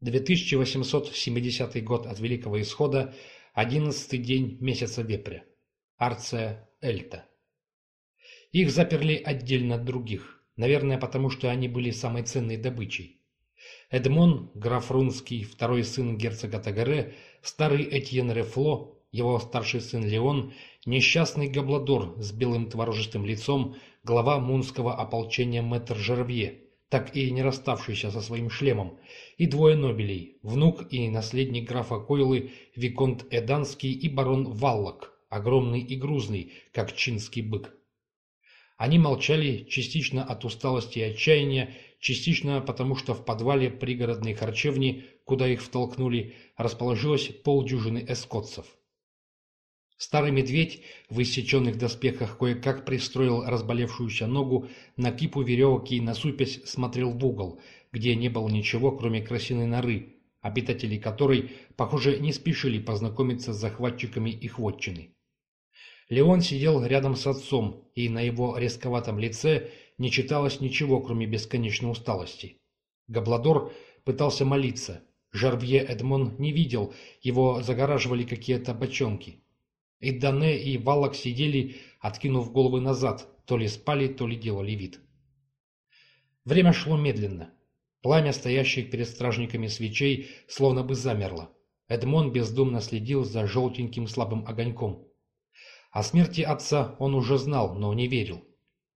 2870 год от Великого Исхода, одиннадцатый день месяца Вепря. Арция Эльта. Их заперли отдельно от других, наверное, потому что они были самой ценной добычей. Эдмон, граф Рунский, второй сын герцога Тагаре, старый Этьен Рефло, его старший сын Леон, несчастный Габладор с белым творожистым лицом, глава мунского ополчения Мэтр Жервье, так и не расставшийся со своим шлемом, и двое нобелей, внук и наследник графа Койлы, Виконт Эданский и барон Валлок, огромный и грузный, как чинский бык. Они молчали, частично от усталости и отчаяния, частично потому, что в подвале пригородной харчевни, куда их втолкнули, расположилось полдюжины эскотцев. Старый медведь в иссеченных доспехах кое-как пристроил разболевшуюся ногу на кипу веревок и, насупясь, смотрел в угол, где не было ничего, кроме красиной норы, обитатели которой, похоже, не спешили познакомиться с захватчиками их вотчины. Леон сидел рядом с отцом, и на его резковатом лице не читалось ничего, кроме бесконечной усталости. Габладор пытался молиться. Жарвье Эдмон не видел, его загораживали какие-то бочонки. И и Валак сидели, откинув головы назад, то ли спали, то ли делали вид. Время шло медленно. Пламя, стоящее перед стражниками свечей, словно бы замерло. Эдмон бездумно следил за желтеньким слабым огоньком. О смерти отца он уже знал, но не верил.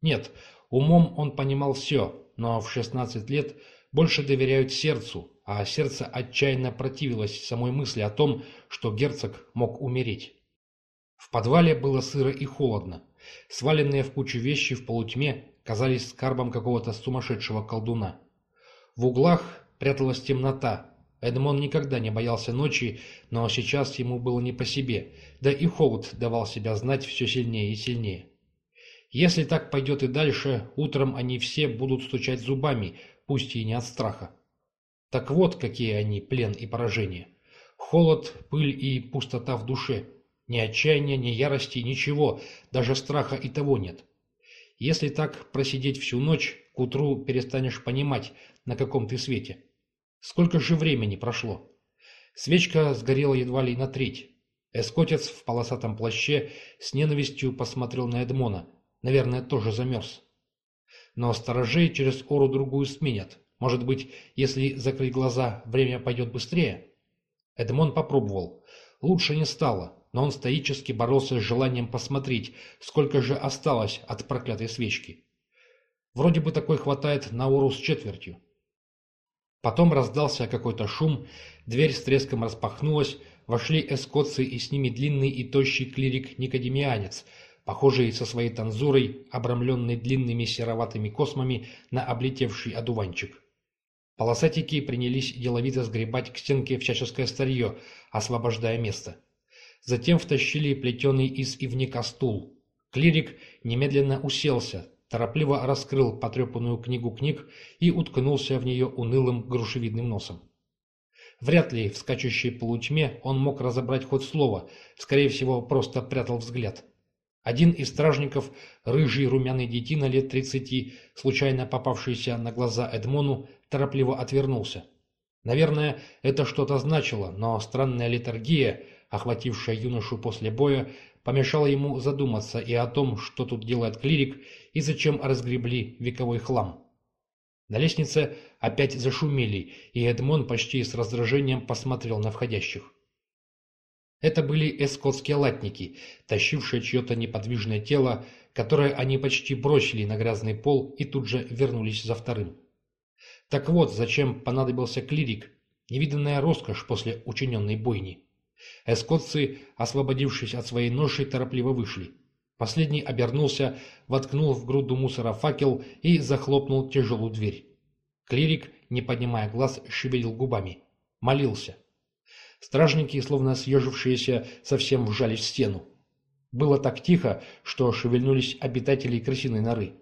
Нет, умом он понимал все, но в 16 лет больше доверяют сердцу, а сердце отчаянно противилось самой мысли о том, что герцог мог умереть. В подвале было сыро и холодно. Сваленные в кучу вещи в полутьме казались скарбом какого-то сумасшедшего колдуна. В углах пряталась темнота. Эдмон никогда не боялся ночи, но сейчас ему было не по себе, да и холод давал себя знать все сильнее и сильнее. Если так пойдет и дальше, утром они все будут стучать зубами, пусть и не от страха. Так вот, какие они, плен и поражение. Холод, пыль и пустота в душе. Ни отчаяния, ни ярости, ничего, даже страха и того нет. Если так просидеть всю ночь, к утру перестанешь понимать, на каком ты свете. Сколько же времени прошло? Свечка сгорела едва ли на треть. Эскотец в полосатом плаще с ненавистью посмотрел на Эдмона. Наверное, тоже замерз. Но сторожей через ору-другую сменят. Может быть, если закрыть глаза, время пойдет быстрее? Эдмон попробовал. Лучше не стало но он стоически боролся с желанием посмотреть, сколько же осталось от проклятой свечки. Вроде бы такой хватает на уру с четвертью. Потом раздался какой-то шум, дверь с треском распахнулась, вошли эскотцы и с ними длинный и тощий клирик-никодемианец, похожий со своей танзурой, обрамленный длинными сероватыми космами на облетевший одуванчик. Полосатики принялись деловито сгребать к стенке всяческое старье, освобождая место. Затем втащили плетеный из ивника стул. Клирик немедленно уселся, торопливо раскрыл потрепанную книгу книг и уткнулся в нее унылым грушевидным носом. Вряд ли в скачущей полутьме он мог разобрать хоть слово, скорее всего, просто прятал взгляд. Один из стражников, рыжий румяный детина лет тридцати, случайно попавшийся на глаза Эдмону, торопливо отвернулся. Наверное, это что-то значило, но странная литургия, охватившая юношу после боя, помешала ему задуматься и о том, что тут делает клирик и зачем разгребли вековой хлам. На лестнице опять зашумели, и Эдмон почти с раздражением посмотрел на входящих. Это были эскотские латники, тащившие чье-то неподвижное тело, которое они почти бросили на грязный пол и тут же вернулись за вторым. Так вот, зачем понадобился клирик, невиданная роскошь после учиненной бойни. Эскотцы, освободившись от своей ноши, торопливо вышли. Последний обернулся, воткнул в груду мусора факел и захлопнул тяжелую дверь. Клирик, не поднимая глаз, шевелил губами. Молился. Стражники, словно съежившиеся, совсем вжались в стену. Было так тихо, что шевельнулись обитатели крысиной норы.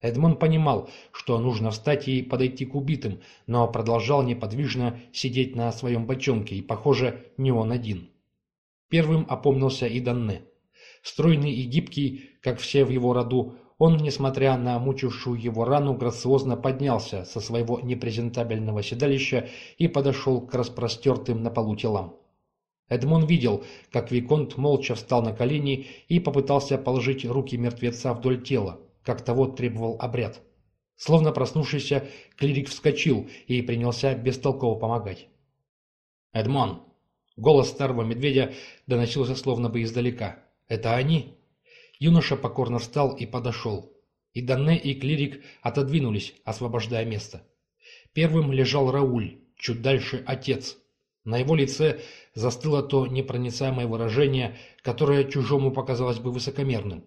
Эдмон понимал, что нужно встать и подойти к убитым, но продолжал неподвижно сидеть на своем бочонке, и, похоже, не он один. Первым опомнился и Данне. Стройный и гибкий, как все в его роду, Он, несмотря на мучившую его рану, грациозно поднялся со своего непрезентабельного седалища и подошел к распростертым на полу телам. Эдмон видел, как Виконт молча встал на колени и попытался положить руки мертвеца вдоль тела, как того требовал обряд. Словно проснувшийся, клирик вскочил и принялся бестолково помогать. «Эдмон!» Голос старого медведя доносился словно бы издалека. «Это они?» Юноша покорно встал и подошел. И Данне, и клирик отодвинулись, освобождая место. Первым лежал Рауль, чуть дальше отец. На его лице застыло то непроницаемое выражение, которое чужому показалось бы высокомерным.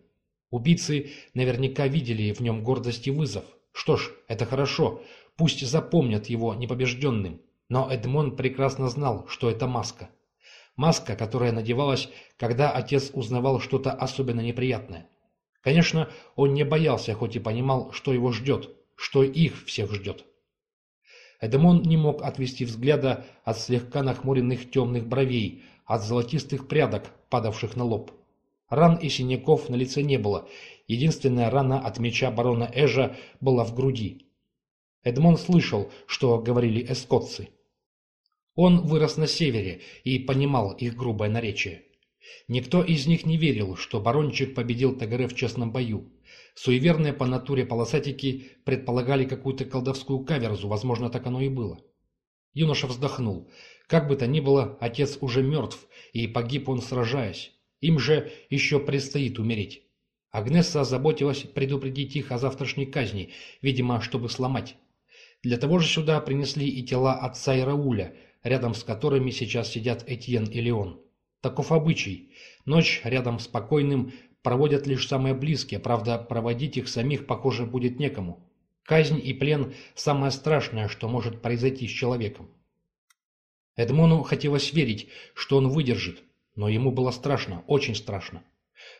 Убийцы наверняка видели в нем гордость и вызов. Что ж, это хорошо, пусть запомнят его непобежденным. Но Эдмон прекрасно знал, что это маска. Маска, которая надевалась, когда отец узнавал что-то особенно неприятное. Конечно, он не боялся, хоть и понимал, что его ждет, что их всех ждет. Эдемон не мог отвести взгляда от слегка нахмуренных темных бровей, от золотистых прядок, падавших на лоб. Ран и синяков на лице не было, единственная рана от меча барона Эжа была в груди. Эдмон слышал, что говорили эскотцы. Он вырос на севере и понимал их грубое наречие. Никто из них не верил, что барончик победил Тагаре в честном бою. Суеверные по натуре полосатики предполагали какую-то колдовскую каверзу, возможно, так оно и было. Юноша вздохнул. Как бы то ни было, отец уже мертв, и погиб он сражаясь. Им же еще предстоит умереть. Агнесса озаботилась предупредить их о завтрашней казни, видимо, чтобы сломать. Для того же сюда принесли и тела отца и Рауля, рядом с которыми сейчас сидят Этьен и Леон. Таков обычай. Ночь рядом с покойным проводят лишь самые близкие, правда, проводить их самих, похоже, будет некому. Казнь и плен – самое страшное, что может произойти с человеком. Эдмону хотелось верить, что он выдержит, но ему было страшно, очень страшно.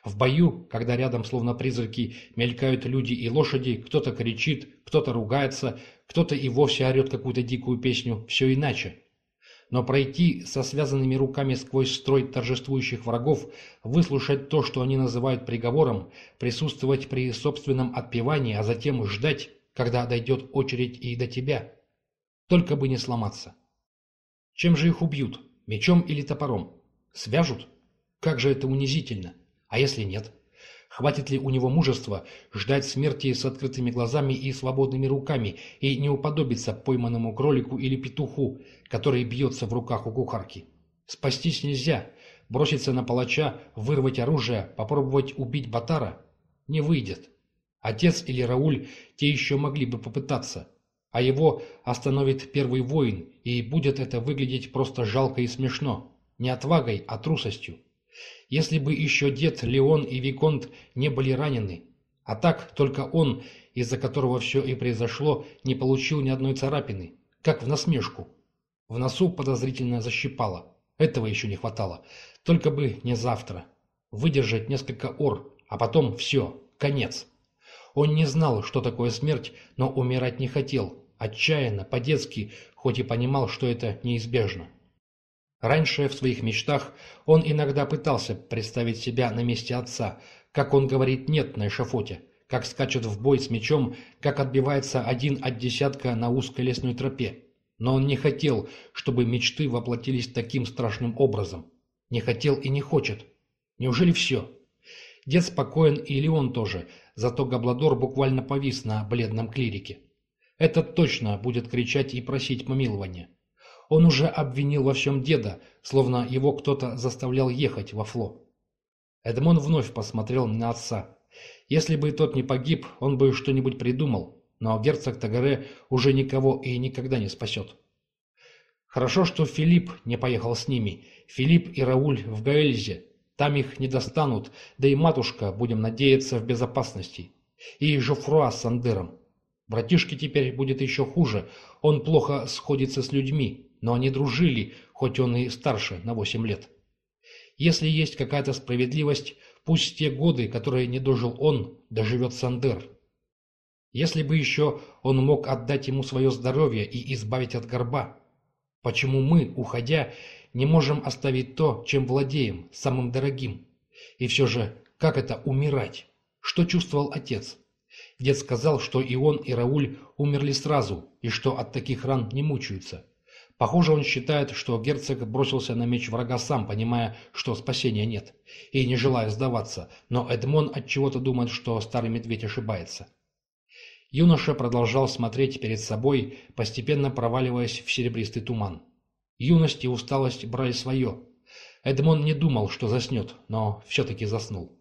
В бою, когда рядом словно призраки мелькают люди и лошади, кто-то кричит, кто-то ругается, кто-то и вовсе орет какую-то дикую песню, все иначе. Но пройти со связанными руками сквозь строй торжествующих врагов, выслушать то, что они называют приговором, присутствовать при собственном отпевании, а затем ждать, когда дойдет очередь и до тебя. Только бы не сломаться. Чем же их убьют? Мечом или топором? Свяжут? Как же это унизительно! А если нет? Хватит ли у него мужества ждать смерти с открытыми глазами и свободными руками и не уподобиться пойманному кролику или петуху, который бьется в руках у кухарки? Спастись нельзя. Броситься на палача, вырвать оружие, попробовать убить Батара? Не выйдет. Отец или Рауль те еще могли бы попытаться. А его остановит первый воин, и будет это выглядеть просто жалко и смешно. Не отвагой, а трусостью. Если бы еще дед Леон и Виконт не были ранены. А так только он, из-за которого все и произошло, не получил ни одной царапины, как в насмешку. В носу подозрительно защипало. Этого еще не хватало. Только бы не завтра. Выдержать несколько ор, а потом все, конец. Он не знал, что такое смерть, но умирать не хотел. Отчаянно, по-детски, хоть и понимал, что это неизбежно. Раньше в своих мечтах он иногда пытался представить себя на месте отца, как он говорит «нет» на эшафоте, как скачет в бой с мечом, как отбивается один от десятка на узкой лесной тропе. Но он не хотел, чтобы мечты воплотились таким страшным образом. Не хотел и не хочет. Неужели все? Дед спокоен и Леон тоже, зато Габладор буквально повис на бледном клирике. Этот точно будет кричать и просить помилования. Он уже обвинил во всем деда, словно его кто-то заставлял ехать во Фло. Эдмон вновь посмотрел на отца. Если бы тот не погиб, он бы что-нибудь придумал, но герцог Тагаре уже никого и никогда не спасет. Хорошо, что Филипп не поехал с ними. Филипп и Рауль в Гаэльзе. Там их не достанут, да и матушка, будем надеяться, в безопасности. И Жофруа с Сандером. Братишке теперь будет еще хуже. Он плохо сходится с людьми но они дружили, хоть он и старше на восемь лет. Если есть какая-то справедливость, пусть те годы, которые не дожил он, доживет Сандер. Если бы еще он мог отдать ему свое здоровье и избавить от горба. Почему мы, уходя, не можем оставить то, чем владеем, самым дорогим? И все же, как это умирать? Что чувствовал отец? Дед сказал, что и он, и Рауль умерли сразу, и что от таких ран не мучаются. Похоже, он считает, что герцог бросился на меч врага сам, понимая, что спасения нет, и не желая сдаваться, но Эдмон отчего-то думает, что старый медведь ошибается. Юноша продолжал смотреть перед собой, постепенно проваливаясь в серебристый туман. Юность и усталость брали свое. Эдмон не думал, что заснет, но все-таки заснул.